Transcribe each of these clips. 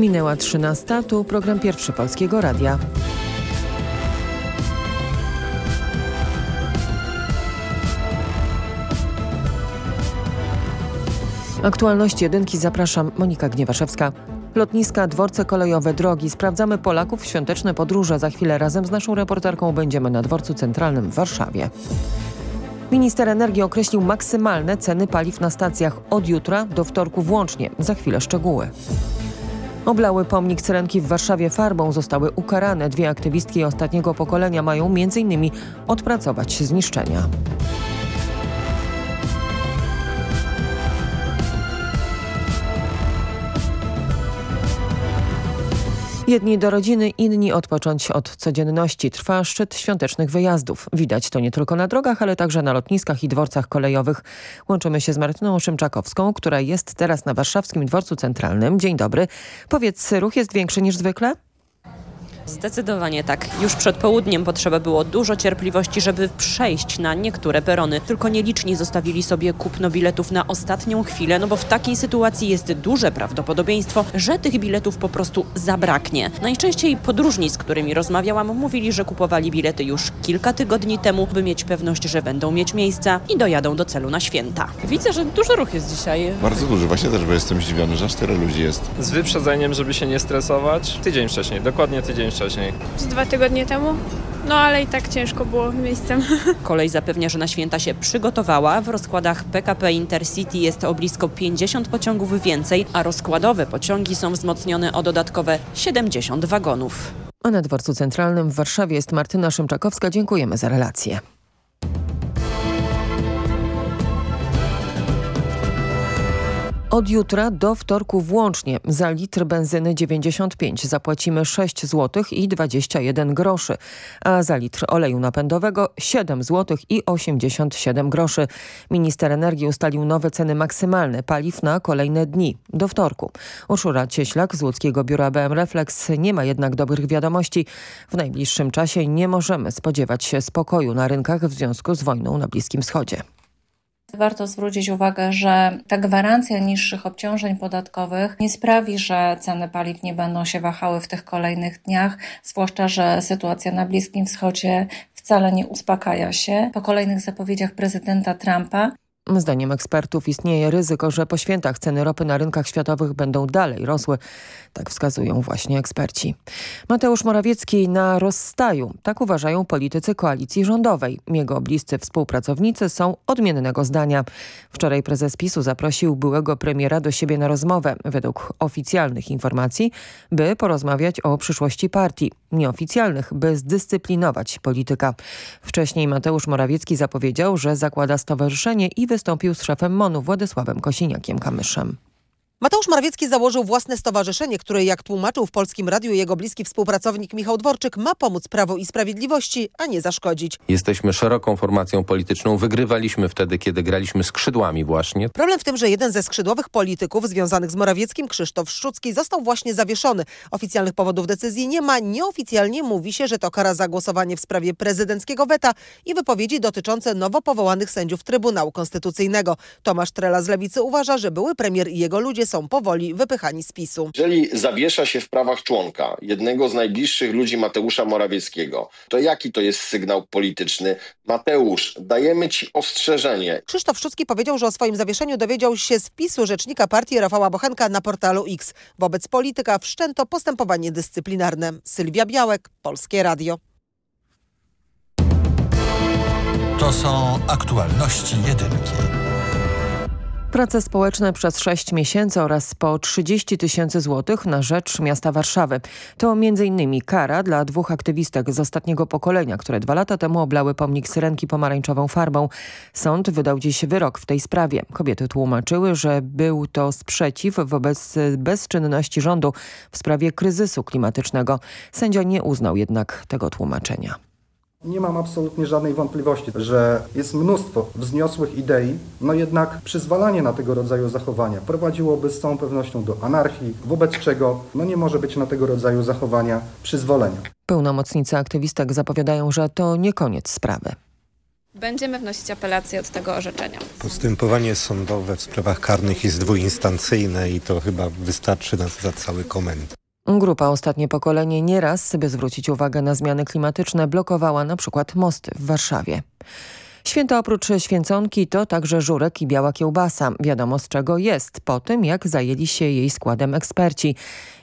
Minęła 13, tu program pierwszy Polskiego Radia. Aktualności jedynki zapraszam Monika Gniewaszewska. Lotniska, dworce kolejowe, drogi. Sprawdzamy Polaków w świąteczne podróże. Za chwilę razem z naszą reporterką będziemy na dworcu centralnym w Warszawie. Minister energii określił maksymalne ceny paliw na stacjach od jutra do wtorku włącznie. Za chwilę szczegóły. Oblały pomnik Cyrenki w Warszawie farbą zostały ukarane. Dwie aktywistki ostatniego pokolenia mają m.in. odpracować zniszczenia. Jedni do rodziny, inni odpocząć od codzienności. Trwa szczyt świątecznych wyjazdów. Widać to nie tylko na drogach, ale także na lotniskach i dworcach kolejowych. Łączymy się z Martyną Szymczakowską, która jest teraz na warszawskim dworcu centralnym. Dzień dobry. Powiedz, ruch jest większy niż zwykle? Zdecydowanie tak. Już przed południem potrzeba było dużo cierpliwości, żeby przejść na niektóre perony. Tylko nieliczni zostawili sobie kupno biletów na ostatnią chwilę, no bo w takiej sytuacji jest duże prawdopodobieństwo, że tych biletów po prostu zabraknie. Najczęściej podróżni, z którymi rozmawiałam, mówili, że kupowali bilety już kilka tygodni temu, by mieć pewność, że będą mieć miejsca i dojadą do celu na święta. Widzę, że duży ruch jest dzisiaj. Bardzo duży, właśnie też, bo jestem zdziwiony, że aż tyle ludzi jest. Z wyprzedzeniem, żeby się nie stresować. Tydzień wcześniej, dokładnie tydzień wcześniej. Z dwa tygodnie temu. No ale i tak ciężko było miejscem. Kolej zapewnia, że na święta się przygotowała. W rozkładach PKP Intercity jest o blisko 50 pociągów więcej, a rozkładowe pociągi są wzmocnione o dodatkowe 70 wagonów. A na dworcu centralnym w Warszawie jest Martyna Szymczakowska. Dziękujemy za relację. Od jutra do wtorku włącznie za litr benzyny 95 zapłacimy 6 zł i 21 groszy, a za litr oleju napędowego 7 zł i 87 groszy. Minister energii ustalił nowe ceny maksymalne paliw na kolejne dni do wtorku. Urszula Cieślak z łódzkiego biura BM Reflex nie ma jednak dobrych wiadomości. W najbliższym czasie nie możemy spodziewać się spokoju na rynkach w związku z wojną na Bliskim Wschodzie. Warto zwrócić uwagę, że ta gwarancja niższych obciążeń podatkowych nie sprawi, że ceny paliw nie będą się wahały w tych kolejnych dniach, zwłaszcza, że sytuacja na Bliskim Wschodzie wcale nie uspokaja się. Po kolejnych zapowiedziach prezydenta Trumpa Zdaniem ekspertów istnieje ryzyko, że po świętach ceny ropy na rynkach światowych będą dalej rosły. Tak wskazują właśnie eksperci. Mateusz Morawiecki na rozstaju. Tak uważają politycy koalicji rządowej. Jego bliscy współpracownicy są odmiennego zdania. Wczoraj prezes PiSu zaprosił byłego premiera do siebie na rozmowę, według oficjalnych informacji, by porozmawiać o przyszłości partii. Nieoficjalnych, by zdyscyplinować polityka. Wcześniej Mateusz Morawiecki zapowiedział, że zakłada stowarzyszenie i wystąpił z szefem MONU Władysławem Kosiniakiem-Kamyszem. Mateusz Morawiecki założył własne stowarzyszenie, które jak tłumaczył w Polskim Radiu jego bliski współpracownik Michał Dworczyk ma pomóc Prawo i Sprawiedliwości, a nie zaszkodzić. Jesteśmy szeroką formacją polityczną, wygrywaliśmy wtedy, kiedy graliśmy skrzydłami właśnie. Problem w tym, że jeden ze skrzydłowych polityków związanych z Morawieckim, Krzysztof Szczucki, został właśnie zawieszony. Oficjalnych powodów decyzji nie ma. Nieoficjalnie mówi się, że to kara za głosowanie w sprawie prezydenckiego weta i wypowiedzi dotyczące nowo powołanych sędziów Trybunału Konstytucyjnego. Tomasz Trela z Lewicy uważa, że były premier i jego ludzie są powoli wypychani z PiSu. Jeżeli zawiesza się w prawach członka jednego z najbliższych ludzi Mateusza Morawieckiego, to jaki to jest sygnał polityczny? Mateusz, dajemy ci ostrzeżenie. Krzysztof Szczucki powiedział, że o swoim zawieszeniu dowiedział się z wpisu rzecznika partii Rafała Bochenka na portalu X. Wobec polityka wszczęto postępowanie dyscyplinarne. Sylwia Białek, Polskie Radio. To są aktualności jedynki. Prace społeczne przez 6 miesięcy oraz po 30 tysięcy złotych na rzecz miasta Warszawy. To m.in. kara dla dwóch aktywistek z ostatniego pokolenia, które dwa lata temu oblały pomnik Syrenki pomarańczową farbą. Sąd wydał dziś wyrok w tej sprawie. Kobiety tłumaczyły, że był to sprzeciw wobec bezczynności rządu w sprawie kryzysu klimatycznego. Sędzia nie uznał jednak tego tłumaczenia. Nie mam absolutnie żadnej wątpliwości, że jest mnóstwo wzniosłych idei, no jednak przyzwalanie na tego rodzaju zachowania prowadziłoby z całą pewnością do anarchii, wobec czego no nie może być na tego rodzaju zachowania przyzwolenia. Pełnomocnicy aktywistek zapowiadają, że to nie koniec sprawy. Będziemy wnosić apelację od tego orzeczenia. Postępowanie sądowe w sprawach karnych jest dwuinstancyjne i to chyba wystarczy na, za cały komend. Grupa Ostatnie Pokolenie nieraz, by zwrócić uwagę na zmiany klimatyczne, blokowała na przykład mosty w Warszawie. Święto oprócz święconki to także żurek i biała kiełbasa. Wiadomo z czego jest, po tym jak zajęli się jej składem eksperci.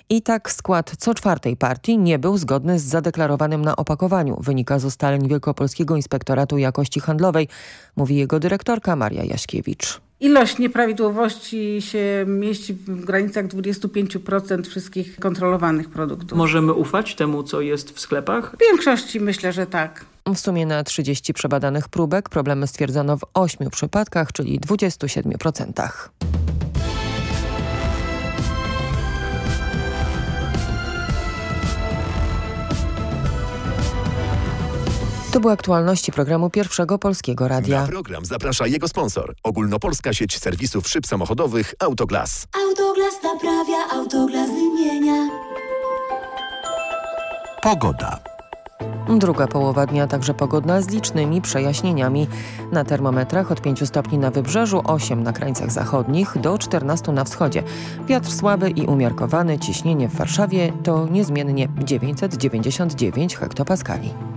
I tak skład co czwartej partii nie był zgodny z zadeklarowanym na opakowaniu. Wynika z ustaleń Wielkopolskiego Inspektoratu Jakości Handlowej, mówi jego dyrektorka Maria Jaśkiewicz. Ilość nieprawidłowości się mieści w granicach 25% wszystkich kontrolowanych produktów. Możemy ufać temu, co jest w sklepach? W większości myślę, że tak. W sumie na 30 przebadanych próbek problemy stwierdzono w 8 przypadkach, czyli 27%. To były aktualności programu Pierwszego Polskiego Radia. Na program zaprasza jego sponsor. Ogólnopolska sieć serwisów szyb samochodowych Autoglas. Autoglas naprawia, Autoglas wymienia. Pogoda. Druga połowa dnia także pogodna z licznymi przejaśnieniami. Na termometrach od 5 stopni na wybrzeżu, 8 na krańcach zachodnich, do 14 na wschodzie. Wiatr słaby i umiarkowany, ciśnienie w Warszawie to niezmiennie 999 hektopaskali.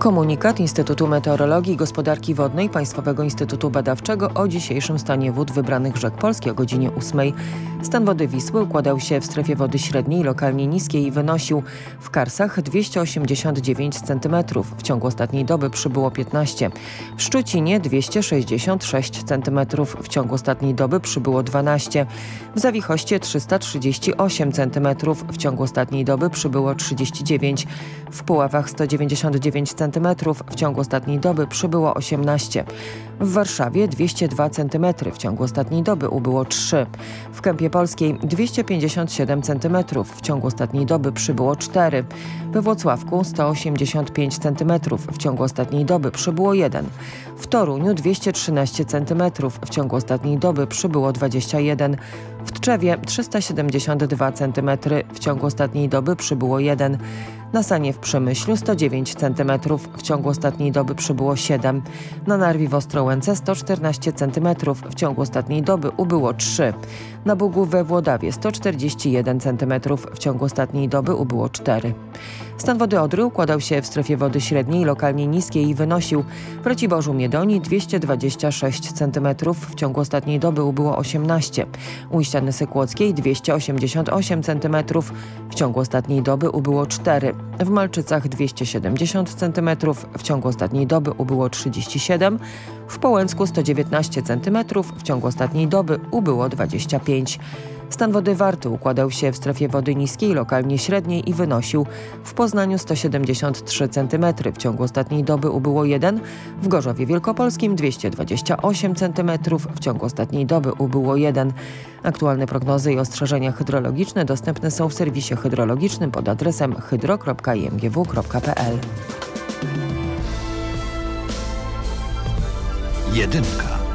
Komunikat Instytutu Meteorologii i Gospodarki Wodnej Państwowego Instytutu Badawczego o dzisiejszym stanie wód wybranych rzek Polski o godzinie 8. Stan wody Wisły układał się w strefie wody średniej, lokalnie niskiej i wynosił w Karsach 289 cm. W ciągu ostatniej doby przybyło 15. W Szczucinie 266 cm. W ciągu ostatniej doby przybyło 12. W Zawichoście 338 cm. W ciągu ostatniej doby przybyło 39. W Puławach 199 cm. W ciągu ostatniej doby przybyło 18. W Warszawie 202 cm. W ciągu ostatniej doby ubyło 3. W Kępie Polskiej 257 cm. W ciągu ostatniej doby przybyło 4. We Włocławku 185 cm. W ciągu ostatniej doby przybyło 1. W Toruniu 213 cm. W ciągu ostatniej doby przybyło 21. W Tczewie 372 cm. W ciągu ostatniej doby przybyło 1. Na Sanie w Przemyślu 109 cm. W ciągu ostatniej doby przybyło 7. Na Narwi w Ostrołęce 114 cm. W ciągu ostatniej doby ubyło 3. Na Bugu we Włodawie 141 cm. W ciągu ostatniej doby ubyło 4. Stan wody Odry układał się w strefie wody średniej, lokalnie niskiej i wynosił w Raciborzu Miedoni 226 cm. W ciągu ostatniej doby ubyło 18. U Ściany Sykłockiej 288 cm. W ciągu ostatniej doby ubyło 4. W Malczycach 270 cm. W ciągu ostatniej doby ubyło 37. W Połęcku 119 cm. W ciągu ostatniej doby ubyło 25. Stan wody Warty układał się w strefie wody niskiej, lokalnie średniej i wynosił w Poznaniu 173 cm. W ciągu ostatniej doby ubyło 1, w Gorzowie Wielkopolskim 228 cm. W ciągu ostatniej doby ubyło 1. Aktualne prognozy i ostrzeżenia hydrologiczne dostępne są w serwisie hydrologicznym pod adresem hydro.imgw.pl. Jedynka.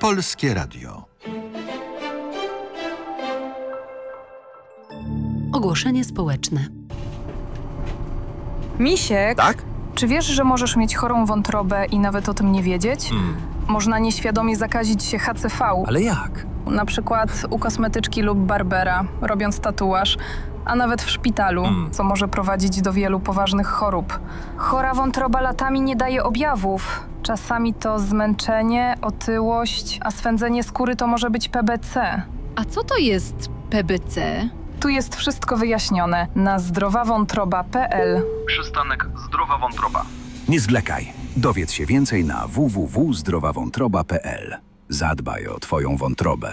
Polskie Radio. Ogłoszenie społeczne. Misiek? Tak? Czy wiesz, że możesz mieć chorą wątrobę i nawet o tym nie wiedzieć? Hmm. Można nieświadomie zakazić się HCV. Ale jak? Na przykład u kosmetyczki lub barbera, robiąc tatuaż, a nawet w szpitalu, Hmm. co może prowadzić do wielu poważnych chorób. Chora wątroba latami nie daje objawów. Czasami to zmęczenie, otyłość, a swędzenie skóry to może być PBC. A co to jest PBC? Tu jest wszystko wyjaśnione na zdrowawątroba.pl. Przystanek Zdrowa Wątroba. Nie zwlekaj. Dowiedz się więcej na www.zdrowawątroba.pl. Zadbaj o Twoją wątrobę.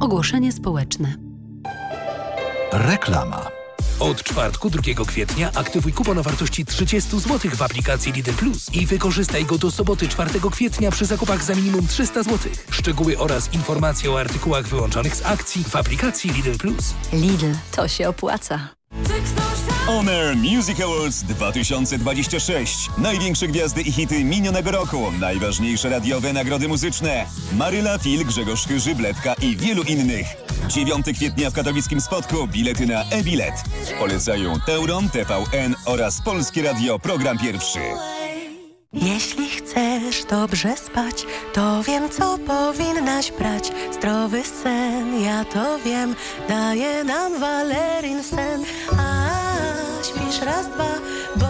Ogłoszenie społeczne. Reklama. Od czwartku 2 kwietnia aktywuj kupon o wartości 30 zł w aplikacji Lidl Plus i wykorzystaj go do soboty 4 kwietnia przy zakupach za minimum 300 zł. Szczegóły oraz informacje o artykułach wyłączonych z akcji w aplikacji Lidl Plus. Lidl, to się opłaca. On Air Music Awards 2026. Największe gwiazdy i hity minionego roku. Najważniejsze radiowe nagrody muzyczne. Maryla, Fil, Grzegorz Chyży, Bledka i wielu innych. 9 kwietnia w katowickim spotku bilety na e-bilet. Polecają Teuron, TVN oraz Polskie Radio Program Pierwszy. Jeśli chcesz dobrze spać, to wiem, co powinnaś brać. Zdrowy sen, ja to wiem, daje nam Valerin sen. A śpisz raz, dwa, bo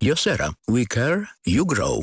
Josera. We care, you grow.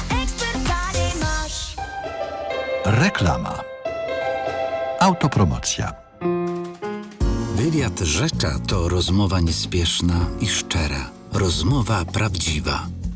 Reklama. Autopromocja. Wywiad Rzecza to rozmowa niespieszna i szczera. Rozmowa prawdziwa.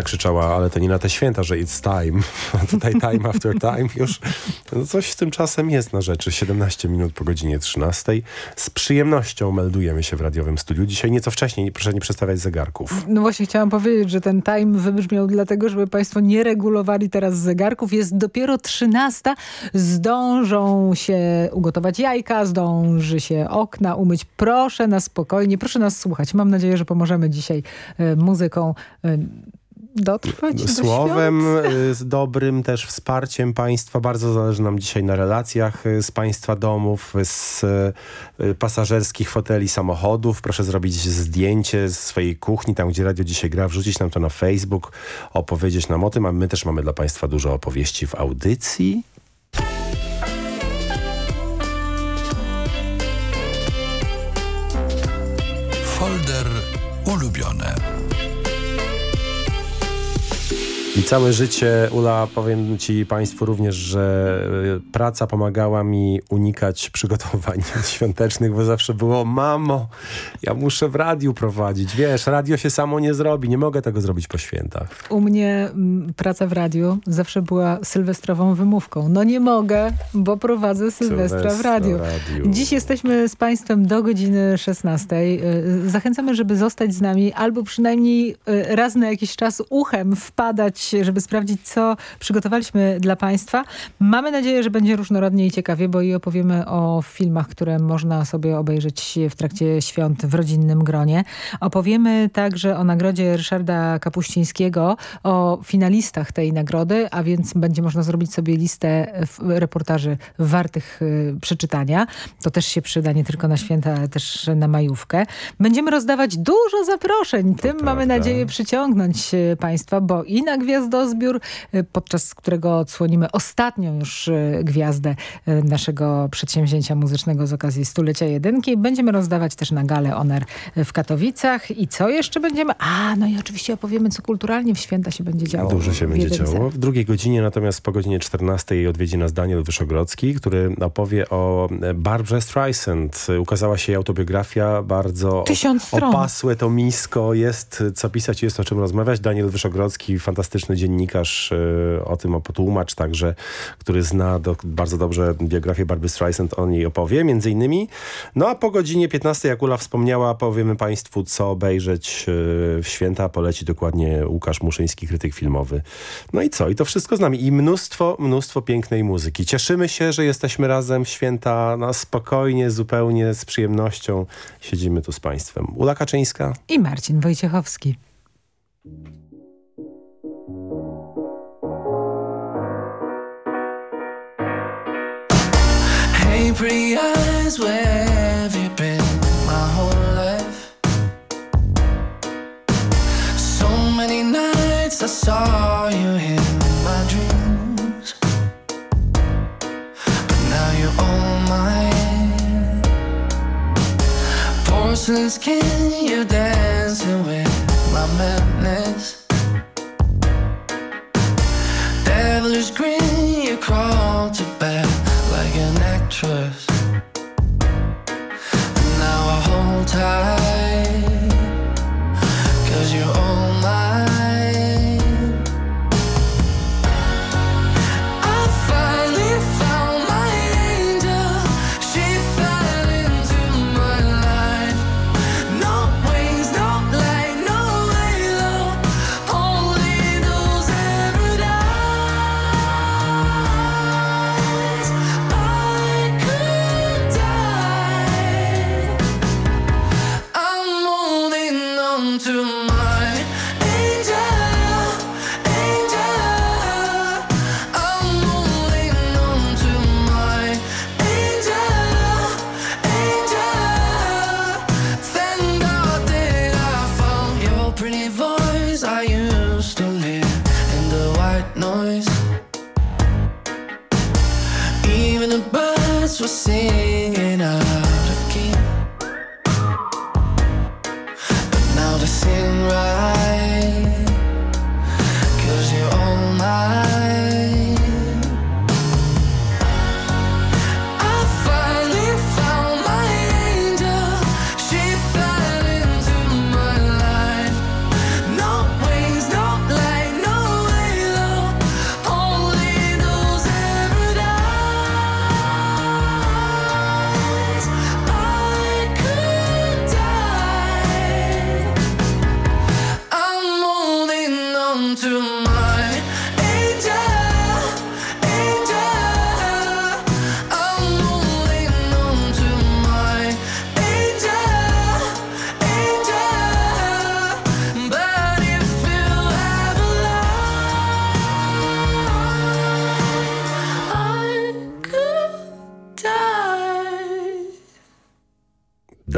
Mariah krzyczała, ale to nie na te święta, że it's time. A tutaj time after time już no coś z tym czasem jest na rzeczy. 17 minut po godzinie 13. Z przyjemnością meldujemy się w radiowym studiu. Dzisiaj nieco wcześniej, proszę nie przestawiać zegarków. No właśnie chciałam powiedzieć, że ten time wybrzmiał dlatego, żeby Państwo nie regulowali teraz zegarków. Jest dopiero 13. Zdążą się ugotować jajka, zdąży się okna umyć. Proszę nas spokojnie, proszę nas słuchać. Mam nadzieję, że pomożemy dzisiaj e, muzyką e, dotrwać do Słowem świąt. y, z dobrym też wsparciem państwa. Bardzo zależy nam dzisiaj na relacjach y, z państwa domów, z y, pasażerskich foteli samochodów. Proszę zrobić zdjęcie z swojej kuchni, tam gdzie radio dzisiaj gra, wrzucić nam to na Facebook, opowiedzieć nam o tym, a my też mamy dla państwa dużo opowieści w audycji. Folder ulubione. I całe życie, Ula, powiem ci państwu również, że y, praca pomagała mi unikać przygotowań świątecznych, bo zawsze było, mamo, ja muszę w radiu prowadzić. Wiesz, radio się samo nie zrobi, nie mogę tego zrobić po świętach. U mnie m, praca w radiu zawsze była sylwestrową wymówką. No nie mogę, bo prowadzę Sylwestra w Sylwestra radiu. w radiu. Dziś jesteśmy z Państwem do godziny 16. Y, Zachęcamy, żeby zostać z nami albo przynajmniej y, raz na jakiś czas uchem wpadać, żeby sprawdzić, co przygotowaliśmy dla Państwa. Mamy nadzieję, że będzie różnorodnie i ciekawie, bo i opowiemy o filmach, które można sobie obejrzeć w trakcie świąt w rodzinnym gronie. Opowiemy także o nagrodzie Ryszarda Kapuścińskiego, o finalistach tej nagrody, a więc będzie można zrobić sobie listę reportaży wartych y, przeczytania. To też się przyda nie tylko na święta, ale też na majówkę. Będziemy rozdawać dużo zaproszeń. Tym mamy nadzieję przyciągnąć y, Państwa, bo i na Gwiazdozbiór, y, podczas którego odsłonimy ostatnią już y, gwiazdę y, naszego przedsięwzięcia muzycznego z okazji stulecia jedynki. Będziemy rozdawać też na Galę Oner w Katowicach. I co jeszcze będziemy? A, no i oczywiście opowiemy, co kulturalnie w święta się będzie działo. Dużo się będzie jedynce. działo. W drugiej godzinie, natomiast po godzinie 14 odwiedzi nas Daniel Wyszogrodzki, który opowie o Barbara Streisand. Ukazała się jej autobiografia, bardzo Tysiąc stron. opasłe to misko. Jest co pisać, jest o czym rozmawiać. Daniel Wyszogrodzki, fantastyczny dziennikarz, e, o tym opotłumacz także, który zna do, bardzo dobrze biografię Barbary Streisand, o niej opowie między innymi. No a po godzinie 15, jak Ula wspomniała, powiemy Państwu, co obejrzeć e, w święta. Poleci dokładnie Łukasz Muszyński, krytyk filmowy. No i co? I to wszystko z nami. I mnóstwo, mnóstwo pięknej muzyki. Cieszymy się, że jesteśmy razem w święta na spokojnie, zupełnie z przyjemnością. Siedzimy tu z Państwem. Ula Kaczyńska. I Marcin Wojciechowski. Pretty eyes, where have you been my whole life? So many nights I saw you in my dreams, but now you're all mine. Porcelain skin, you're dancing with my madness. Devilish grin, you crawl to bed actress. And now I hold tight,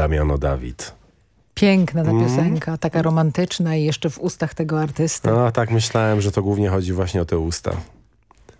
Damiano Dawid. Piękna ta Mhm. piosenka, taka romantyczna i jeszcze w ustach tego artysty. No tak, myślałem, że to głównie chodzi właśnie o te usta.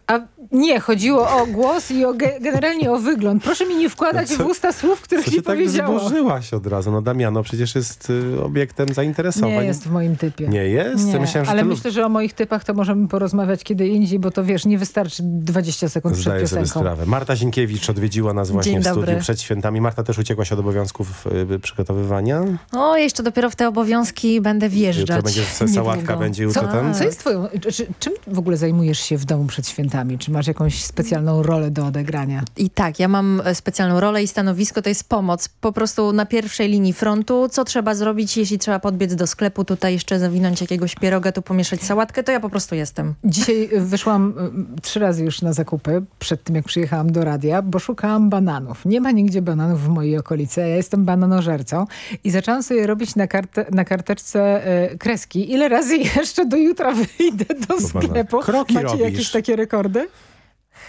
A nie, chodziło o głos i o ge generalnie o wygląd. Proszę mi nie wkładać Co- w usta słów, których Co nie się tak powiedziałam. wzburzyłaś od razu? No Damiano przecież jest y, obiektem zainteresowań. Nie jest w moim typie. Nie jest? Nie, Myślałem, że ale myślę, że o moich typach to możemy porozmawiać kiedy indziej, bo to wiesz, nie wystarczy 20 sekund przed Zdaję sobie piosenką. sprawę. Marta Zinkiewicz odwiedziła nas właśnie Dzień w studiu dobry. przed świętami. Marta też uciekłaś od obowiązków y, przygotowywania. O, jeszcze dopiero w te obowiązki będę wjeżdżać. Jutro będzie sałatka, będzie jutro Co, ten. co jest twoją... Czy, czym w ogóle zajmujesz się w domu przed świętami? Czy masz jakąś specjalną rolę do odegrania? I tak, ja mam e, specjalną rolę i stanowisko to jest pomoc. Po prostu na pierwszej linii frontu. Co trzeba zrobić, jeśli trzeba podbiec do sklepu, tutaj jeszcze zawinąć jakiegoś pieroga, tu pomieszać sałatkę, to ja po prostu jestem. Dzisiaj wyszłam y, trzy razy już na zakupy przed tym, jak przyjechałam do radia, bo szukałam bananów. Nie ma nigdzie bananów w mojej okolicy, a ja jestem bananożercą i zaczęłam sobie robić na, karte, na karteczce y, kreski. Ile razy jeszcze do jutra wyjdę do sklepu? kroki Macie robisz. jakieś takie rekordy?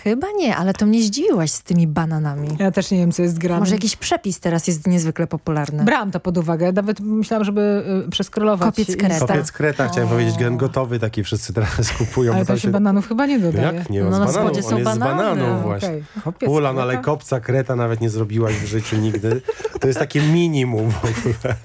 Chyba nie, ale to mnie zdziwiłaś z tymi bananami. Ja też nie wiem, co jest grane. Może jakiś przepis teraz jest niezwykle popularny. Brałam to pod uwagę. Nawet myślałam, żeby y, przeskrolować. Kopiec kreta. Kopiec kreta, chciałem powiedzieć, gen gotowy taki wszyscy teraz kupują. Ale bo tam się bananów chyba nie dodaje. Jak nie? No No, na z bananów. spodzie On są jest z banany. bananów właśnie. okej. Kopiec Ula, no ale kopca kreta nawet nie zrobiłaś w życiu nigdy. To jest takie minimum w ogóle.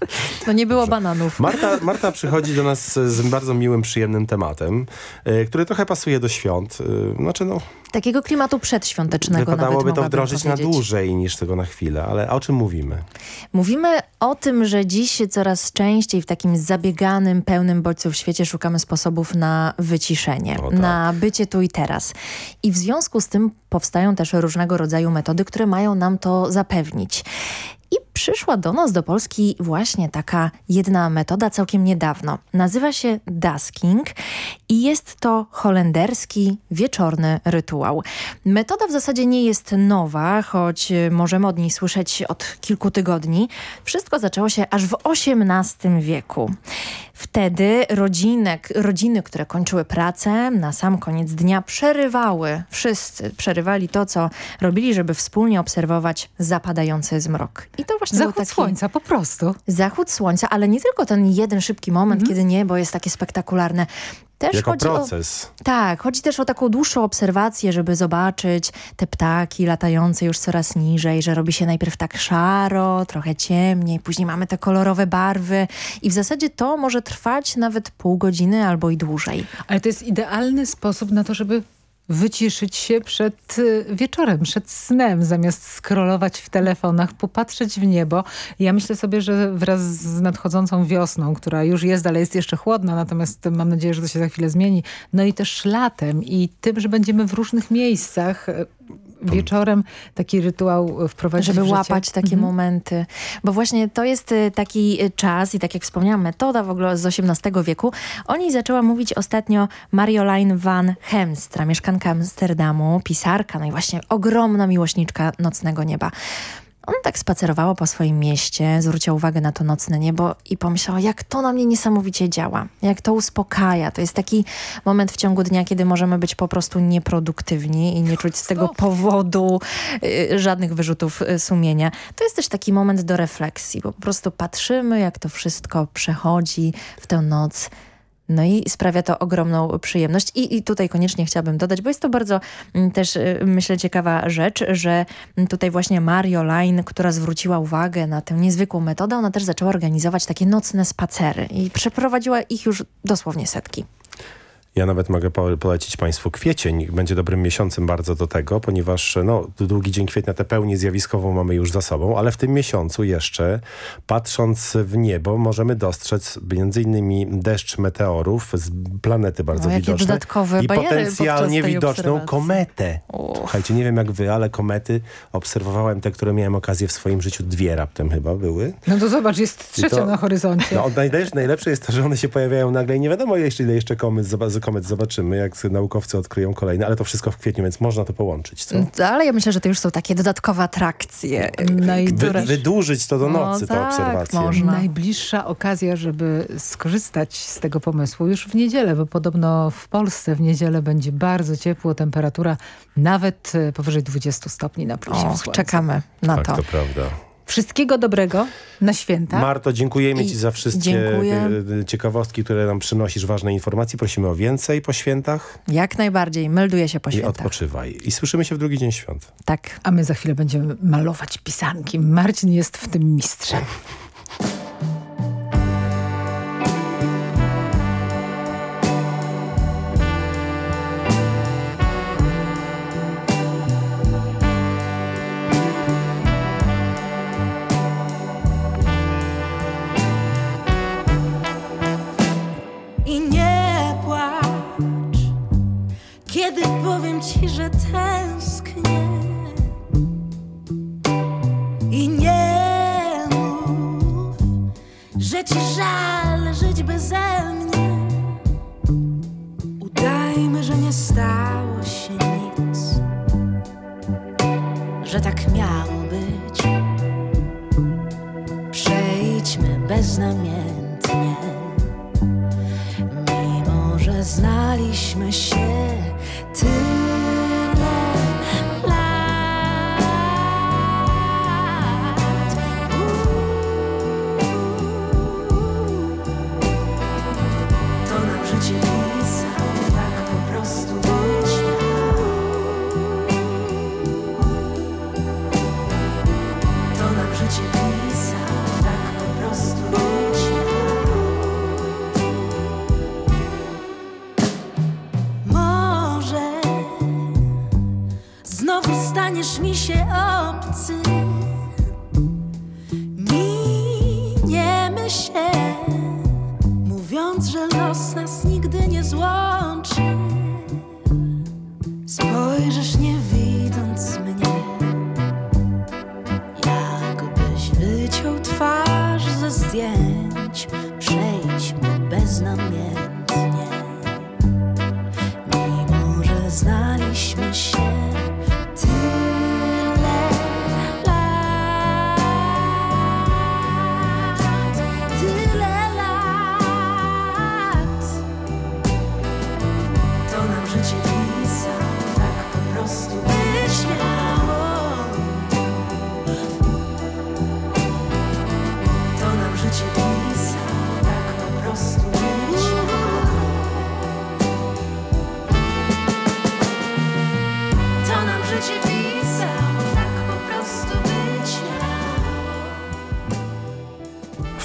No nie było bananów. Marta, Marta przychodzi do nas z bardzo miłym, przyjemnym tematem, y, który trochę pasuje do świąt. Y, Znaczy no, Takiego klimatu przedświątecznego nawet wypadałoby to wdrożyć na dłużej niż tego na chwilę. Ale o czym mówimy? Mówimy o tym, że dziś coraz częściej w takim zabieganym, pełnym bodźców świecie szukamy sposobów na wyciszenie, tak. na bycie tu i teraz. I w związku z tym powstają też różnego rodzaju metody, które mają nam to zapewnić. I przyszła do nas, do Polski właśnie taka jedna metoda całkiem niedawno. Nazywa się dasking i jest to holenderski wieczorny rytuał. Metoda w zasadzie nie jest nowa, choć y, możemy od niej słyszeć od kilku tygodni. Wszystko zaczęło się aż w XVIII wieku. Wtedy rodzinek, rodziny, które kończyły pracę, na sam koniec dnia przerywały, wszyscy przerywali to, co robili, żeby wspólnie obserwować zapadający zmrok. I to właśnie był Zachód taki słońca, po prostu. zachód słońca, ale nie tylko ten jeden szybki moment, kiedy niebo jest takie spektakularne. Też jako chodzi o, proces. tak, chodzi też o taką dłuższą obserwację, żeby zobaczyć te ptaki latające już coraz niżej, że robi się najpierw tak szaro, trochę ciemniej, później mamy te kolorowe barwy i w zasadzie to może trwać nawet pół godziny albo i dłużej. Ale to jest idealny sposób na to, żeby wyciszyć się przed y, wieczorem, przed snem, zamiast scrollować w telefonach, popatrzeć w niebo. Ja myślę sobie, że wraz z nadchodzącą wiosną, która już jest, ale jest jeszcze chłodna, natomiast mam nadzieję, że to się za chwilę zmieni, no i też latem i tym, że będziemy w różnych miejscach wieczorem taki rytuał wprowadzić żeby łapać takie Mhm. momenty. Bo właśnie to jest y, taki y, czas i tak jak wspomniałam, metoda w ogóle z XVIII wieku. O niej zaczęła mówić ostatnio Marjolein van Hemstra, mieszkanka Amsterdamu, pisarka, no i właśnie ogromna miłośniczka nocnego nieba. Ona tak spacerowała po swoim mieście, zwróciła uwagę na to nocne niebo i pomyślała, jak to na mnie niesamowicie działa, jak to uspokaja. To jest taki moment w ciągu dnia, kiedy możemy być po prostu nieproduktywni i nie czuć z tego powodu y, żadnych wyrzutów y, sumienia. To jest też taki moment do refleksji, bo po prostu patrzymy, jak to wszystko przechodzi w tę noc No i sprawia to ogromną przyjemność. I, i tutaj koniecznie chciałabym dodać, bo jest to bardzo mm, też y, myślę ciekawa rzecz, że mm, tutaj właśnie Mario Line, która zwróciła uwagę na tę niezwykłą metodę, ona też zaczęła organizować takie nocne spacery i przeprowadziła ich już dosłownie setki. Ja nawet mogę po polecić Państwu kwiecień. Będzie dobrym miesiącem bardzo do tego, ponieważ no, długi dzień kwietnia tę pełnię zjawiskową mamy już za sobą, ale w tym miesiącu jeszcze, patrząc w niebo, możemy dostrzec między innymi deszcz meteorów z planety bardzo No, jakie widoczne dodatkowe i potencjalnie widoczną obserwacji. kometę. Słuchajcie, nie wiem jak wy, ale komety obserwowałem te, które miałem okazję w swoim życiu, dwie raptem chyba były. No to zobacz, jest trzecia to- na horyzoncie. No, najlepsze, jest to, że one się pojawiają nagle i nie wiadomo jeszcze ile jeszcze komet, zoba- komet zobaczymy, jak naukowcy odkryją kolejne, ale to wszystko w kwietniu, więc można to połączyć, co? Ale ja myślę, że to już są takie dodatkowe atrakcje. Wy, wydłużyć to do No nocy, te tak, obserwacje. można. Najbliższa okazja, żeby skorzystać z tego pomysłu już w niedzielę, bo podobno w Polsce w niedzielę będzie bardzo ciepło, temperatura nawet e, powyżej 20 stopni na plusie. O, czekamy na tak, to. to prawda. Wszystkiego dobrego na święta. Marto, dziękujemy I Ci za wszystkie dziękuję. e, ciekawostki, które nam przynosisz, ważne informacje. Prosimy o więcej po świętach Jak najbardziej. Melduje się po i świętach. odpoczywaj. I słyszymy się w drugi dzień świąt. Tak. A my za chwilę będziemy malować pisanki. Marcin jest w tym mistrzem.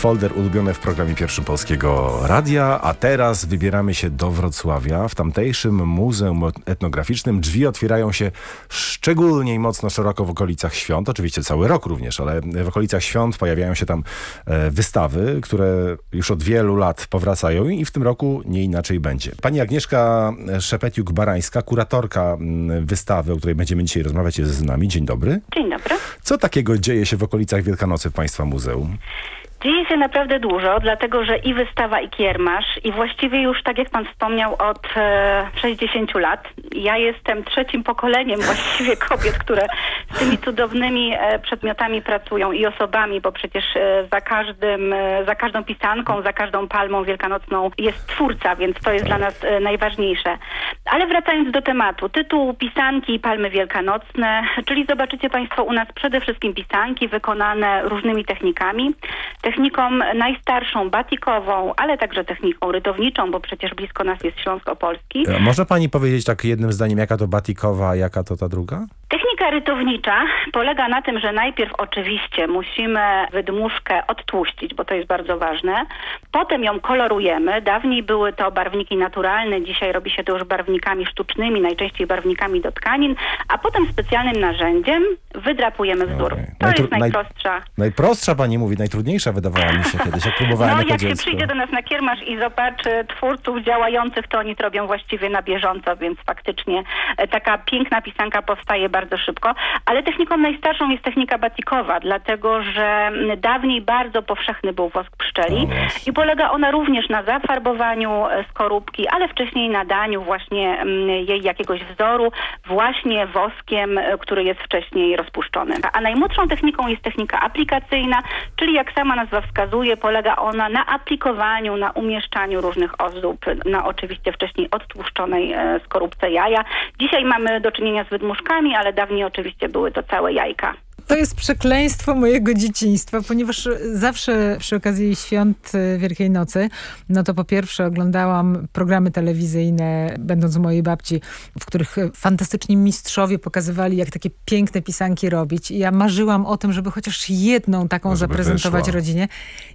Folder ulubiony w programie pierwszym Polskiego Radia, a teraz wybieramy się do Wrocławia. W tamtejszym Muzeum Etnograficznym drzwi otwierają się szczególnie i mocno szeroko w okolicach świąt, oczywiście cały rok również, ale w okolicach świąt pojawiają się tam e, wystawy, które już od wielu lat powracają i w tym roku nie inaczej będzie. Pani Agnieszka Szepetiuk-Barańska, kuratorka mm, wystawy, o której będziemy dzisiaj rozmawiać, jest z nami. Dzień dobry. Dzień dobry. Co takiego dzieje się w okolicach Wielkanocy w Państwa muzeum? Dzieje się naprawdę dużo, dlatego że i wystawa, i kiermasz, i właściwie już, tak jak pan wspomniał, od e, 60 lat. Ja jestem trzecim pokoleniem właściwie kobiet, które z tymi cudownymi e, przedmiotami pracują i osobami, bo przecież e, za każdym, e, za każdą pisanką, za każdą palmą wielkanocną jest twórca, więc to jest dla nas e, najważniejsze. Ale wracając do tematu, tytuł pisanki i palmy wielkanocne, czyli zobaczycie Państwo u nas przede wszystkim pisanki wykonane różnymi technikami. Techniką najstarszą, batikową, ale także techniką rydowniczą, bo przecież blisko nas jest Śląsk Opolski. Może pani powiedzieć tak jednym zdaniem, jaka to batikowa, a jaka to ta druga? Technika rytownicza polega na tym, że najpierw oczywiście musimy wydmuszkę odtłuścić, bo to jest bardzo ważne. Potem ją kolorujemy. Dawniej były to barwniki naturalne, dzisiaj robi się to już barwnikami sztucznymi, najczęściej barwnikami do tkanin, a potem specjalnym narzędziem wydrapujemy wzór. To Najtru- jest naj- najprostsza. Najprostsza pani mówi, najtrudniejsza wydawała mi się kiedyś, jak próbowałem No, jak się przyjdzie do nas na kiermasz i zobaczy twórców działających, to oni to robią właściwie na bieżąco, więc faktycznie e, taka piękna pisanka powstaje bardzo szybko. Ale techniką najstarszą jest technika batikowa, dlatego że dawniej bardzo powszechny był wosk pszczeli i polega ona również na zafarbowaniu e, skorupki, ale wcześniej nadaniu właśnie m, jej jakiegoś wzoru właśnie woskiem, e, który jest wcześniej rozpuszczony. A najmłodszą techniką jest technika aplikacyjna, czyli jak sama nazwa wskazuje, polega ona na aplikowaniu, na umieszczaniu różnych ozdób na oczywiście wcześniej odtłuszczonej e, skorupce jaja. Dzisiaj mamy do czynienia z wydmuszkami, ale dawniej oczywiście były to całe jajka. To jest przekleństwo mojego dzieciństwa, ponieważ zawsze przy okazji świąt y, Wielkiej Nocy, no to po pierwsze oglądałam programy telewizyjne, będąc u mojej babci, w których fantastyczni mistrzowie pokazywali, jak takie piękne pisanki robić. I ja marzyłam o tym, żeby chociaż jedną taką No, zaprezentować wyszła. rodzinie.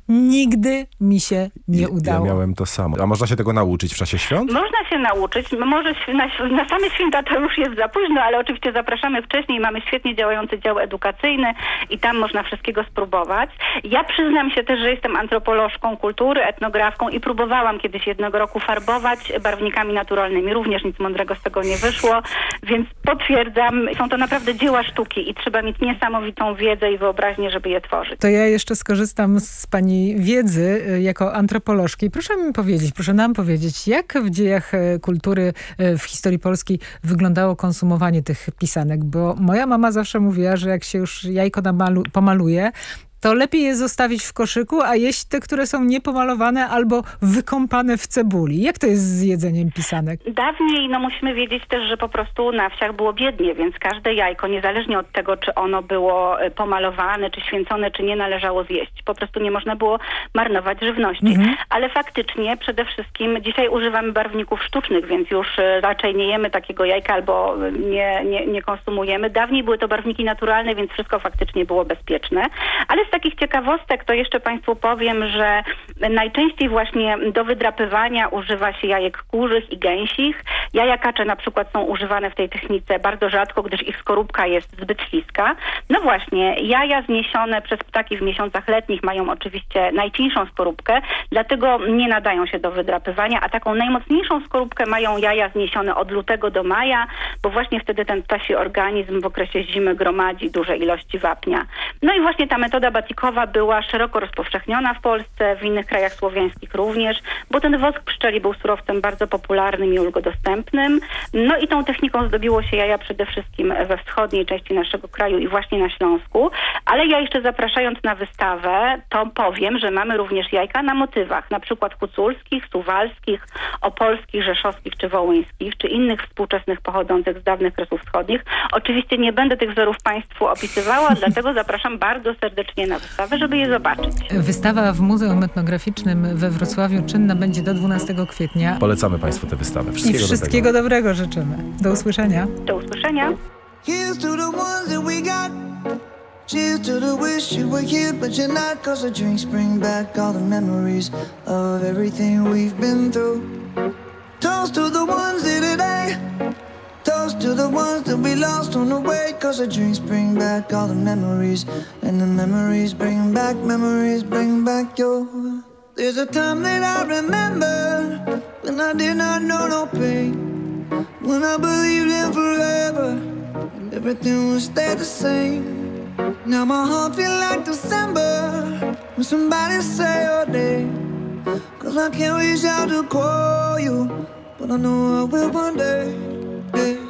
Nigdy mi się nie Ja udało. miałem to samo. A można się tego nauczyć w czasie świąt? Można się nauczyć. Może na, na same święta to już jest za późno, ale oczywiście zapraszamy wcześniej. Mamy świetnie działający dział edukacyjny i tam można wszystkiego spróbować. Ja przyznam się też, że jestem antropolożką kultury, etnografką i próbowałam kiedyś jednego roku farbować barwnikami naturalnymi. Również nic mądrego z tego nie wyszło, więc potwierdzam, są to naprawdę dzieła sztuki i trzeba mieć niesamowitą wiedzę i wyobraźnię, żeby je tworzyć. To ja jeszcze skorzystam z pani wiedzy y, jako antropolożki. Proszę mi powiedzieć, proszę nam powiedzieć, jak w dziejach e, kultury e, w historii polskiej wyglądało konsumowanie tych pisanek? Bo moja mama zawsze mówiła, że jak się już jajko namalu- pomaluje, to lepiej je zostawić w koszyku, a jeść te, które są niepomalowane albo wykąpane w cebuli. Jak to jest z jedzeniem pisanek? Dawniej no musimy wiedzieć też, że po prostu na wsiach było biednie, więc każde jajko, niezależnie od tego, czy ono było e, pomalowane, czy święcone, czy nie, należało zjeść. Po prostu nie można było marnować żywności. Mhm. Ale faktycznie przede wszystkim dzisiaj używamy barwników sztucznych, więc już e, raczej nie jemy takiego jajka albo nie, nie, nie konsumujemy. Dawniej były to barwniki naturalne, więc wszystko faktycznie było bezpieczne. Ale z takich ciekawostek to jeszcze Państwu powiem, że najczęściej właśnie do wydrapywania używa się jajek kurzych i gęsich. Jaja kacze na przykład są używane w tej technice bardzo rzadko, gdyż ich skorupka jest zbyt śliska. No właśnie, jaja zniesione przez ptaki w miesiącach letnich mają oczywiście najcieńszą skorupkę, dlatego nie nadają się do wydrapywania, a taką najmocniejszą skorupkę mają jaja zniesione od lutego do maja, bo właśnie wtedy ten ptasi organizm w okresie zimy gromadzi duże ilości wapnia. No i właśnie ta metoda batikowa była szeroko rozpowszechniona w Polsce, w innych krajach słowiańskich również, bo ten wosk pszczeli był surowcem bardzo popularnym i ulgodostępnym. No i tą techniką zdobiło się jaja przede wszystkim we wschodniej części naszego kraju i właśnie na Śląsku. Ale ja jeszcze zapraszając na wystawę, to powiem, że mamy również jajka na motywach, na przykład huculskich, suwalskich, opolskich, rzeszowskich czy wołyńskich, czy innych współczesnych pochodzących z dawnych kresów wschodnich. Oczywiście nie będę tych wzorów Państwu opisywała, dlatego zapraszam bardzo serdecznie na wystawę, żeby je zobaczyć. Wystawa w Muzeum Etnograficznym we Wrocławiu czynna będzie do 12 kwietnia. Polecamy Państwu tę wystawę. I Wszystkiego, wszystkiego dobrego życzymy. Do usłyszenia. Do usłyszenia. Here's to the ones that we got. Cheers to the wish you were here, but you're not. Cause the drinks bring back all the memories of everything we've been through. Toast to the ones here today. To the ones that we lost on the way. Cause the drinks bring back all the memories. And the memories bring back, memories bring back your. There's a time that I remember when I did not know no pain. When I believed in forever and everything would stay the same. Now my heart feel like December when somebody say your name. Cause I can't reach out to call you, but I know I will one day. yeah.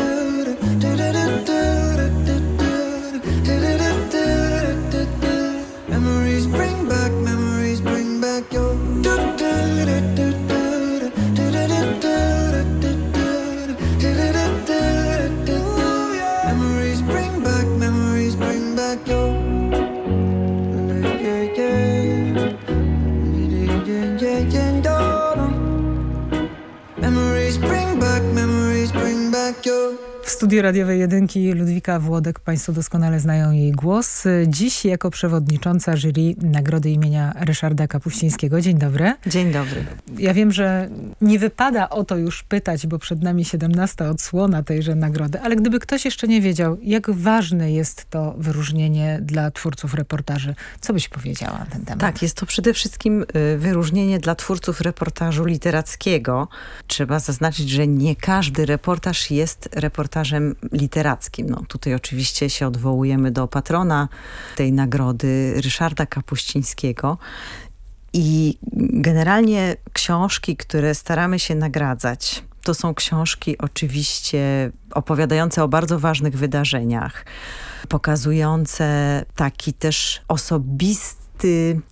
studiu radiowej jedynki Ludwika Włodek. Państwo doskonale znają jej głos. Dziś jako przewodnicząca jury Nagrody imienia Ryszarda Kapuścińskiego. Dzień dobry. Dzień dobry. Ja wiem, że nie wypada o to już pytać, bo przed nami 17 odsłona tejże nagrody, ale gdyby ktoś jeszcze nie wiedział, jak ważne jest to wyróżnienie dla twórców reportaży, co byś powiedziała na ten temat? Tak, jest to przede wszystkim y, wyróżnienie dla twórców reportażu literackiego. Trzeba zaznaczyć, że nie każdy reportaż jest reportażem literackim. No, tutaj oczywiście się odwołujemy do patrona tej nagrody, Ryszarda Kapuścińskiego. I generalnie książki, które staramy się nagradzać, to są książki oczywiście opowiadające o bardzo ważnych wydarzeniach, pokazujące taki też osobisty,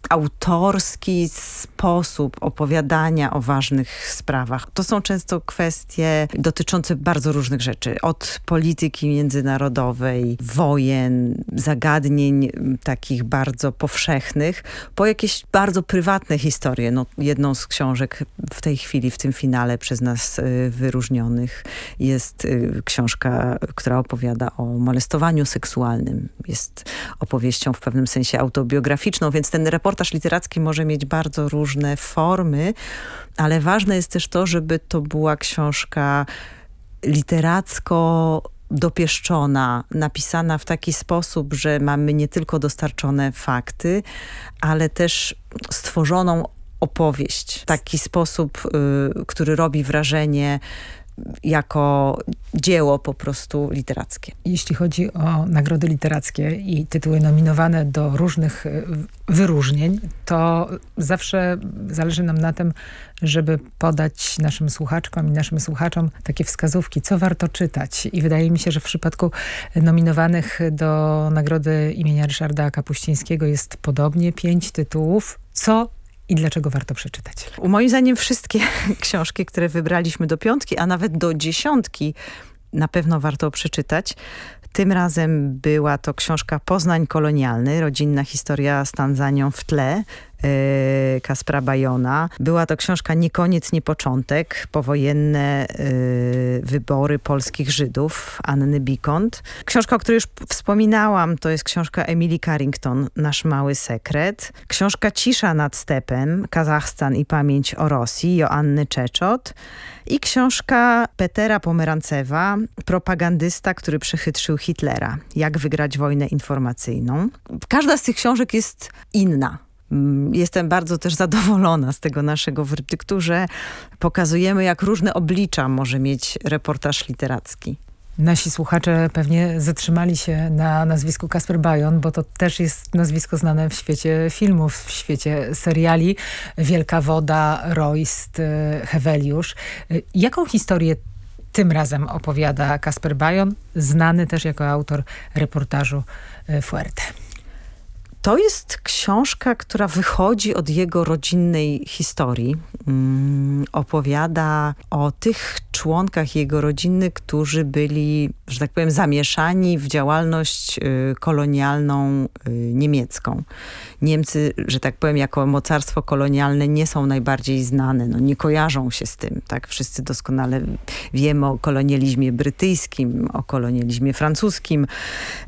autorski sposób opowiadania o ważnych sprawach. To są często kwestie dotyczące bardzo różnych rzeczy. Od polityki międzynarodowej, wojen, zagadnień takich bardzo powszechnych, po jakieś bardzo prywatne historie. No, jedną z książek w tej chwili, w tym finale przez nas y, wyróżnionych jest y, książka, która opowiada o molestowaniu seksualnym. Jest opowieścią w pewnym sensie autobiograficzną, więc ten reportaż literacki może mieć bardzo różne formy, ale ważne jest też to, żeby to była książka literacko dopieszczona, napisana w taki sposób, że mamy nie tylko dostarczone fakty, ale też stworzoną opowieść. Taki sposób, y, który robi wrażenie jako dzieło po prostu literackie. Jeśli chodzi o nagrody literackie i tytuły nominowane do różnych y, wyróżnień, to zawsze zależy nam na tym, żeby podać naszym słuchaczkom i naszym słuchaczom takie wskazówki, co warto czytać. I wydaje mi się, że w przypadku nominowanych do nagrody imienia Ryszarda Kapuścińskiego jest podobnie pięć tytułów. Co i dlaczego warto przeczytać? Moim zdaniem wszystkie książki, które wybraliśmy do piątki, a nawet do dziesiątki, na pewno warto przeczytać. Tym razem była to książka Poznań kolonialny, rodzinna historia z Tanzanią w tle, Kaspra Bajona. Była to książka Nie koniec, nie początek, powojenne yy, wybory polskich Żydów, Anny Bikont. Książka, o której już wspominałam, to jest książka Emily Carrington, Nasz mały sekret. Książka Cisza nad stepem, Kazachstan i pamięć o Rosji, Joanny Czeczot. I książka Petera Pomerancewa, propagandysta, który przechytrzył Hitlera. Jak wygrać wojnę informacyjną. Każda z tych książek jest inna. Mm, Jestem bardzo też zadowolona z tego naszego werdyktu, że pokazujemy, jak różne oblicza może mieć reportaż literacki. Nasi słuchacze pewnie zatrzymali się na nazwisku Kasper Bajon, bo to też jest nazwisko znane w świecie filmów, w świecie seriali. Wielka Woda, Royst, e, Heweliusz. E, Jaką historię tym razem opowiada Kasper Bajon, znany też jako autor reportażu e, Fuerte? To jest książka, która wychodzi od jego rodzinnej historii. Mm, opowiada o tych członkach jego rodziny, którzy byli, że tak powiem, zamieszani w działalność y, kolonialną y, niemiecką. Niemcy, że tak powiem, jako mocarstwo kolonialne nie są najbardziej znane, no, nie kojarzą się z tym. Tak? Wszyscy doskonale wiemy o kolonializmie brytyjskim, o kolonializmie francuskim.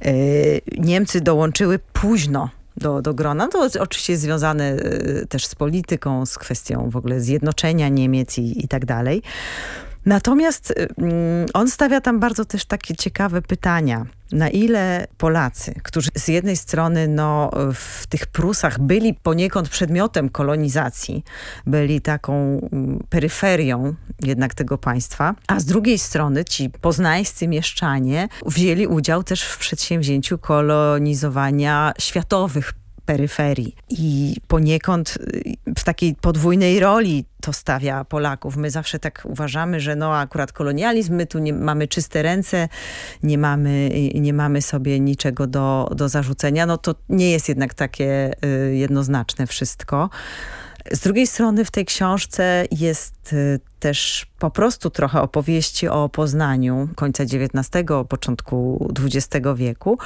Y, Niemcy dołączyły późno do, do grona. To oczywiście jest związane y, też z polityką, z kwestią w ogóle zjednoczenia Niemiec i, i tak dalej. Natomiast y, mm, on stawia tam bardzo też takie ciekawe pytania. Na ile Polacy, którzy z jednej strony no, w tych Prusach byli poniekąd przedmiotem kolonizacji, byli taką mm, peryferią jednak tego państwa, a z drugiej strony ci poznańscy mieszczanie wzięli udział też w przedsięwzięciu kolonizowania światowych peryferii. I poniekąd y, w takiej podwójnej roli to stawia Polaków. My zawsze tak uważamy, że no akurat kolonializm, my tu nie, mamy czyste ręce, nie mamy, nie mamy sobie niczego do, do zarzucenia. No to nie jest jednak takie y, jednoznaczne wszystko. Z drugiej strony w tej książce jest y, też po prostu trochę opowieści o Poznaniu końca XIX, początku XX wieku.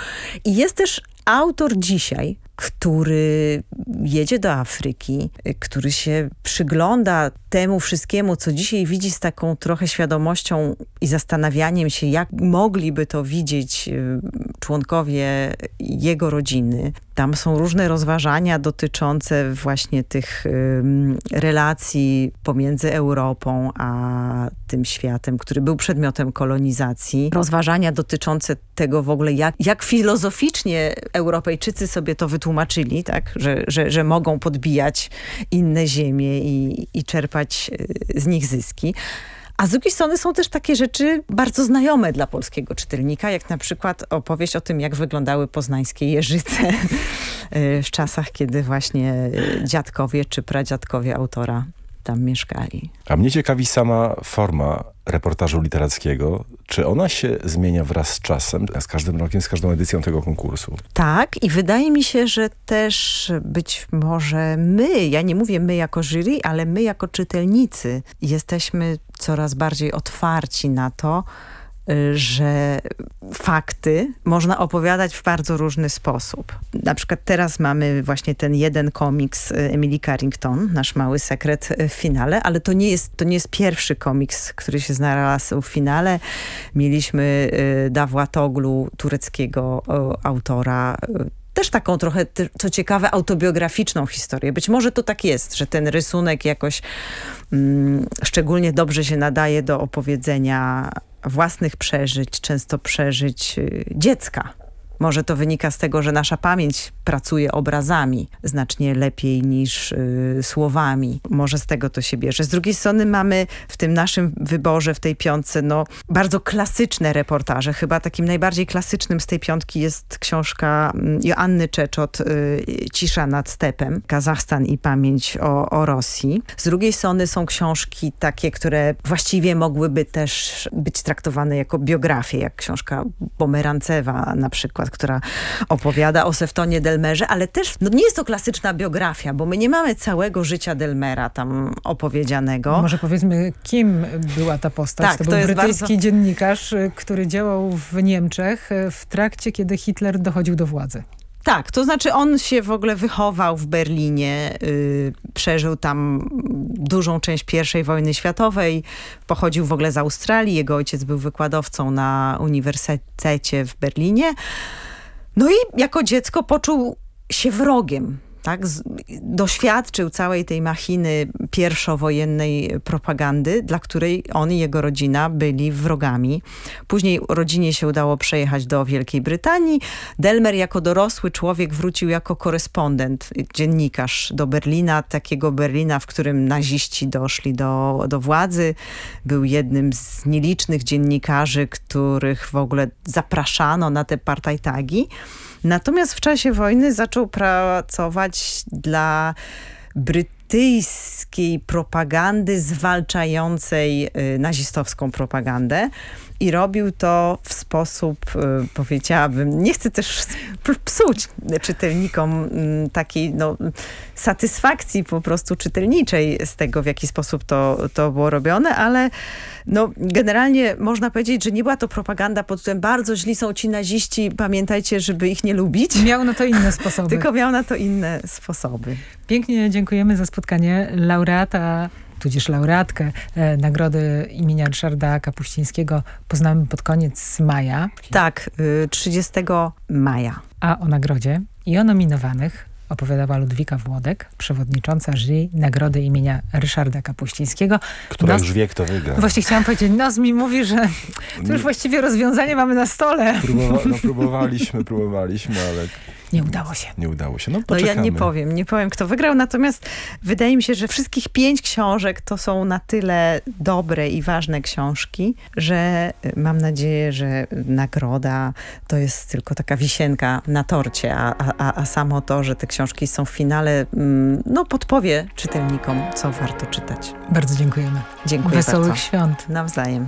I jest też autor dzisiaj, który jedzie do Afryki, który się przygląda temu wszystkiemu, co dzisiaj widzi z taką trochę świadomością i zastanawianiem się, jak mogliby to widzieć y, członkowie jego rodziny. Tam są różne rozważania dotyczące właśnie tych relacji pomiędzy Europą a tym światem, który był przedmiotem kolonizacji. Rozważania dotyczące tego w ogóle, jak, jak filozoficznie Europejczycy sobie to wytłumaczyli, tak? że, że, że mogą podbijać inne ziemie i, i czerpać y, z nich zyski. A z drugiej strony są też takie rzeczy bardzo znajome dla polskiego czytelnika, jak na przykład opowieść o tym, jak wyglądały poznańskie jeżyce y, w czasach, kiedy właśnie y, dziadkowie czy pradziadkowie autora tam mieszkali. A mnie ciekawi sama forma reportażu literackiego. Czy ona się zmienia wraz z czasem, z każdym rokiem, z każdą edycją tego konkursu? Tak i wydaje mi się, że też być może my, ja nie mówię my jako jury, ale my jako czytelnicy jesteśmy coraz bardziej otwarci na to, że fakty można opowiadać w bardzo różny sposób. Na przykład teraz mamy właśnie ten jeden komiks y, Emily Carrington, nasz mały sekret y, w finale, ale to nie jest, to nie jest pierwszy komiks, który się znalazł w finale. Mieliśmy y, Dawła Toglu, tureckiego autora, też taką trochę, co ciekawe, autobiograficzną historię. Być może to tak jest, że ten rysunek jakoś mm, szczególnie dobrze się nadaje do opowiedzenia własnych przeżyć, często przeżyć y, dziecka. Może to wynika z tego, że nasza pamięć pracuje obrazami znacznie lepiej niż y, słowami. Może z tego to się bierze. Z drugiej strony mamy w tym naszym wyborze, w tej piątce, no, bardzo klasyczne reportaże. Chyba takim najbardziej klasycznym z tej piątki jest książka mm, Joanny Czeczot y, Cisza nad stepem. Kazachstan i pamięć o, o Rosji. Z drugiej strony są książki takie, które właściwie mogłyby też być traktowane jako biografie, jak książka Pomerancewa na przykład, która opowiada o Seftonie Delmerze, ale też no, nie jest to klasyczna biografia, bo my nie mamy całego życia Delmera tam opowiedzianego. Może powiedzmy, kim była ta postać? Tak, to to był brytyjski bardzo- dziennikarz, y, który działał w Niemczech y, w trakcie, kiedy Hitler dochodził do władzy. Tak, to znaczy on się w ogóle wychował w Berlinie, y, przeżył tam dużą część I wojny światowej, pochodził w ogóle z Australii, jego ojciec był wykładowcą na uniwersytecie w Berlinie. No i jako dziecko poczuł się wrogiem tak, z, doświadczył całej tej machiny pierwszowojennej propagandy, dla której on i jego rodzina byli wrogami. Później rodzinie się udało przejechać do Wielkiej Brytanii. Delmer jako dorosły człowiek wrócił jako korespondent, dziennikarz do Berlina, takiego Berlina, w którym naziści doszli do, do władzy. Był jednym z nielicznych dziennikarzy, których w ogóle zapraszano na te partajtagi. Natomiast w czasie wojny zaczął pracować dla brytyjskiej propagandy zwalczającej y, nazistowską propagandę. I robił to w sposób, y, powiedziałabym, nie chcę też psuć czytelnikom mm, takiej no, satysfakcji po prostu czytelniczej z tego, w jaki sposób to, to było robione, ale no, generalnie można powiedzieć, że nie była to propaganda pod tytułem bardzo źli są ci naziści, pamiętajcie, żeby ich nie lubić. Miał na to inne sposoby. Tylko miał na to inne sposoby. Pięknie dziękujemy za spotkanie. Laureata tudzież laureatkę e, nagrody imienia Ryszarda Kapuścińskiego poznamy pod koniec maja. Tak, y, 30 maja. A o nagrodzie i o nominowanych opowiadała Ludwika Włodek, przewodnicząca jury nagrody imienia Ryszarda Kapuścińskiego. Która Nos- już wie, kto wygra. Właśnie chciałam powiedzieć, Nos mi mówi, że to już właściwie rozwiązanie mamy na stole. Próbowa no, próbowaliśmy, próbowaliśmy, ale Nie udało się. nie udało się. No, No ja nie powiem, nie powiem kto wygrał, natomiast wydaje mi się, że wszystkich pięć książek to są na tyle dobre i ważne książki, że y, mam nadzieję, że nagroda to jest tylko taka wisienka na torcie, a, a, a samo to, że te książki są w finale, mm, no podpowie czytelnikom, co warto czytać. Bardzo dziękujemy. Dziękuję Wesołych bardzo. świąt. Nawzajem.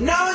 No!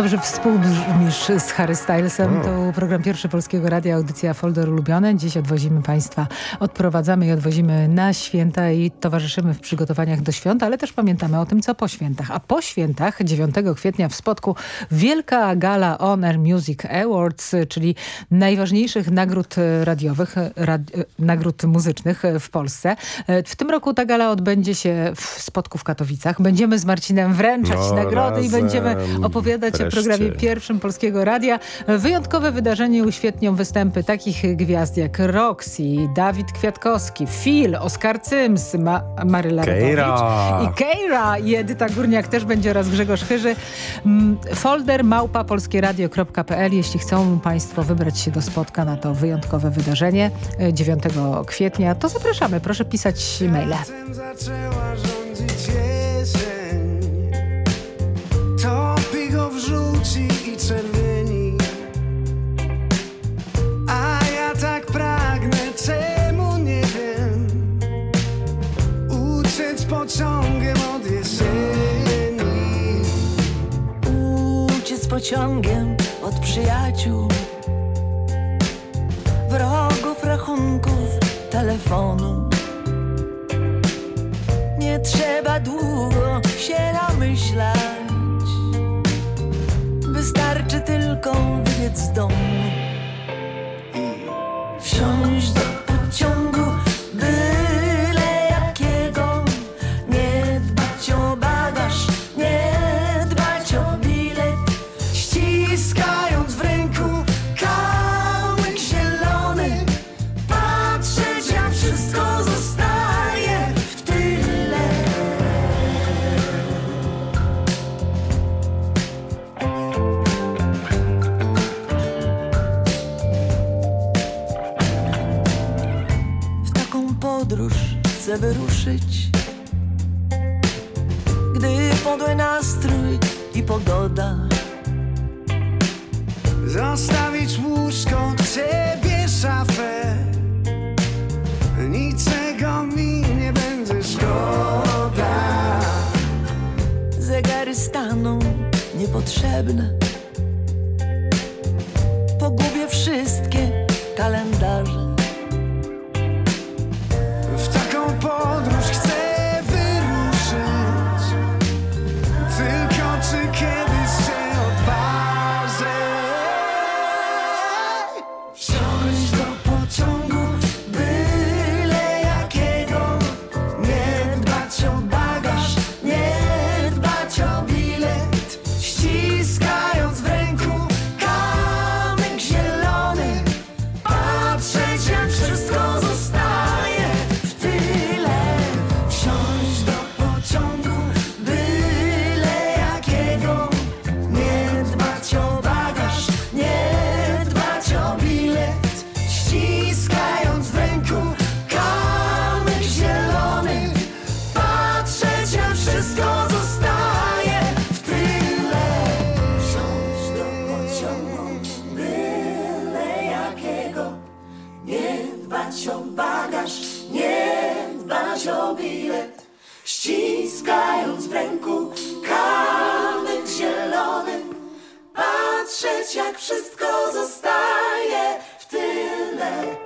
Dobrze współbrzmisz z Harry Stylesem. O. To był program pierwszy Polskiego Radia, audycja Folder Ulubione. Dziś odwozimy Państwa, odprowadzamy i odwozimy na święta i towarzyszymy w przygotowaniach do świąt, ale też pamiętamy o tym, co po świętach. A po świętach 9 kwietnia w Spodku wielka gala On Air Music Awards, czyli najważniejszych nagród radiowych, rad, nagród muzycznych w Polsce. W tym roku ta gala odbędzie się w Spodku w Katowicach. Będziemy z Marcinem wręczać No, nagrody i razem. będziemy opowiadać Wreszcie. programie pierwszym Polskiego Radia. Wyjątkowe wydarzenie uświetnią występy takich gwiazd jak Roxy, Dawid Kwiatkowski, Phil, Oskar Cyms, Ma Maryla Keira. I Keira i Edyta Górniak też będzie oraz Grzegorz Chyży. Mm, Folder małpa polskieradio.pl Jeśli chcą Państwo wybrać się do spotka na to wyjątkowe wydarzenie e, 9 kwietnia, to zapraszamy. Proszę pisać maile. Żółci i czerwieni. A ja tak pragnę, czemu nie wiem? Uciec pociągiem od jesieni. Uciec pociągiem od przyjaciół. Wrogów, rachunków, telefonu. Nie trzeba długo się namyślać Wystarczy tylko wybiec z domu i wsiąść do pociągu dbać o bagaż, nie dbać o bilet Ściskając w ręku kamyk zielony Patrzeć jak wszystko zostaje w tyle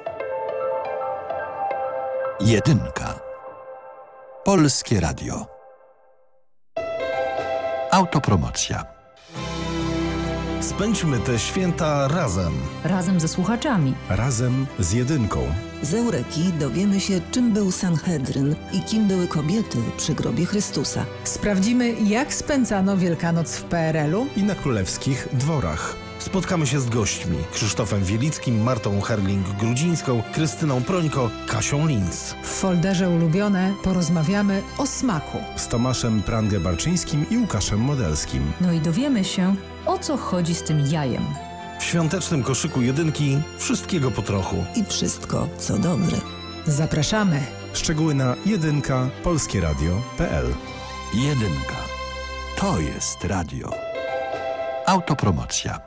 Jedynka. Polskie Radio. Autopromocja. Spędźmy te święta razem. Razem ze słuchaczami. Razem z jedynką. Z Eureki dowiemy się, czym był Sanhedryn i kim były kobiety przy grobie Chrystusa. Sprawdzimy, jak spędzano Wielkanoc w PRL-u. I na królewskich dworach. Spotkamy się z gośćmi Krzysztofem Wielickim, Martą Herling-Grudzińską, Krystyną Prońko, Kasią Linz. W folderze ulubione porozmawiamy o smaku. Z Tomaszem Prangę-Barczyńskim i Łukaszem Modelskim. No i dowiemy się, o co chodzi z tym jajem. W świątecznym koszyku jedynki wszystkiego po trochu. I wszystko, co dobre. Zapraszamy. Szczegóły na jedynka polskieradio.pl Jedynka. To jest radio. Autopromocja.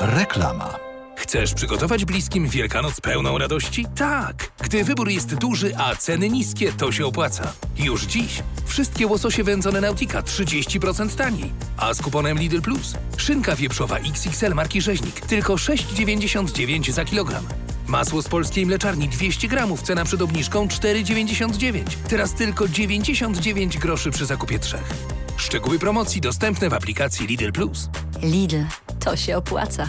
Reklama. Chcesz przygotować bliskim Wielkanoc pełną radości? Tak! Gdy wybór jest duży, a ceny niskie, to się opłaca. Już dziś wszystkie łososie wędzone Nautica 30% taniej. A z kuponem Lidl Plus szynka wieprzowa XXL marki Rzeźnik tylko 6,99 za kilogram. Masło z polskiej mleczarni 200 gramów, cena przed obniżką 4,99. Teraz tylko 99 groszy przy zakupie trzech. Szczegóły promocji dostępne w aplikacji Lidl Plus. Lidl, to się opłaca.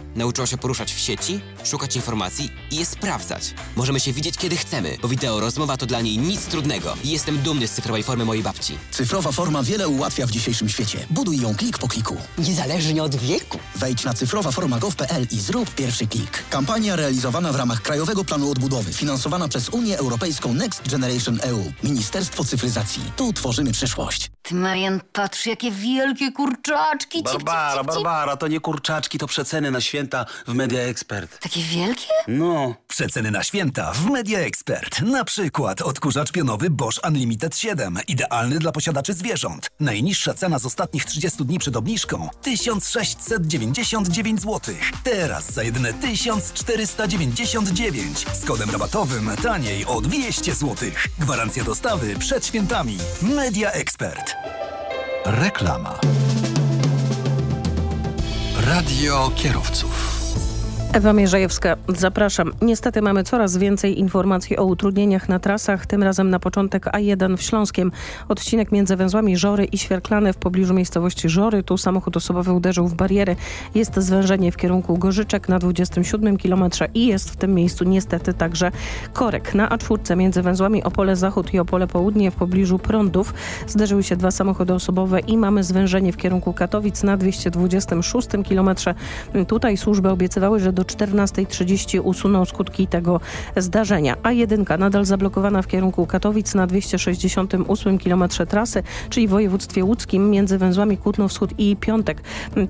Nauczyła się poruszać w sieci, szukać informacji i je sprawdzać. Możemy się widzieć kiedy chcemy, bo wideo rozmowa to dla niej nic trudnego. I jestem dumny z cyfrowej formy mojej babci. Cyfrowa forma wiele ułatwia w dzisiejszym świecie. Buduj ją klik po kliku. Niezależnie od wieku. Wejdź na cyfrowaforma.gov.pl i zrób pierwszy klik. Kampania realizowana w ramach Krajowego Planu Odbudowy, finansowana przez Unię Europejską Next Generation EU. Ministerstwo Cyfryzacji. Tu tworzymy przyszłość. Ty, Marian, patrz, jakie wielkie kurczaczki. Cip, cip, Barbara, cip, cip. Barbara, to nie kurczaczki, to przeceny na święta w Media Expert. Takie wielkie? No. Przeceny na święta w Media Expert. Na przykład odkurzacz pionowy Bosch Unlimited 7. Idealny dla posiadaczy zwierząt. Najniższa cena z ostatnich 30 dni przed obniżką 1699 zł. Teraz za jedyne 1499. Z kodem rabatowym taniej o 200 zł. Gwarancja dostawy przed świętami. Media Expert. Reklama. Radio kierowców. Ewa Mierzejewska, zapraszam. Niestety mamy coraz więcej informacji o utrudnieniach na trasach, tym razem na początek A1 w Śląskiem. Odcinek między węzłami Żory i Świerklane w pobliżu miejscowości Żory. Tu samochód osobowy uderzył w bariery. Jest zwężenie w kierunku Gorzyczek na 27 km i jest w tym miejscu niestety także korek. Na A4 między węzłami Opole Zachód i Opole Południe w pobliżu Prądów zderzyły się dwa samochody osobowe i mamy zwężenie w kierunku Katowic na 226 km. Tutaj służby obiecywały, że do 14.30 usuną skutki tego zdarzenia. A1 nadal zablokowana w kierunku Katowic na 268 km trasy, czyli w województwie łódzkim między węzłami Kutno Wschód i Piątek.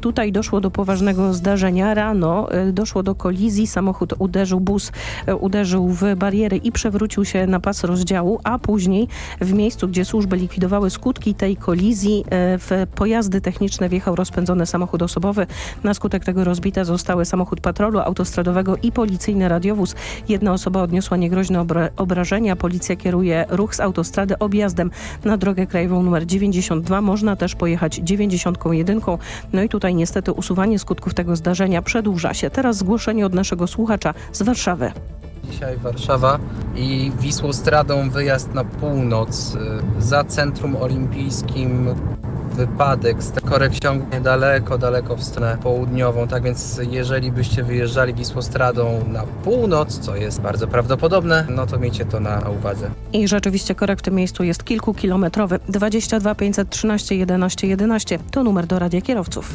Tutaj doszło do poważnego zdarzenia. Rano e, doszło do kolizji. Samochód uderzył, bus e, uderzył w bariery i przewrócił się na pas rozdziału, a później w miejscu, gdzie służby likwidowały skutki tej kolizji, e, w pojazdy techniczne wjechał rozpędzony samochód osobowy. Na skutek tego rozbite zostały samochód patrolu autostradowego i policyjny radiowóz. Jedna osoba odniosła niegroźne obra obrażenia. Policja kieruje ruch z autostrady objazdem na drogę krajową nr 92. Można też pojechać 91. No i tutaj niestety usuwanie skutków tego zdarzenia przedłuża się. Teraz zgłoszenie od naszego słuchacza z Warszawy. Dzisiaj Warszawa i Wisłostradą wyjazd na północ y, za centrum olimpijskim wypadek, korek ciągnie daleko, daleko w stronę południową, tak więc jeżeli byście wyjeżdżali Wisłostradą na północ, co jest bardzo prawdopodobne, no to miejcie to na uwadze. I rzeczywiście korek w tym miejscu jest kilkukilometrowy. 22 513 11 11 to numer do radia kierowców.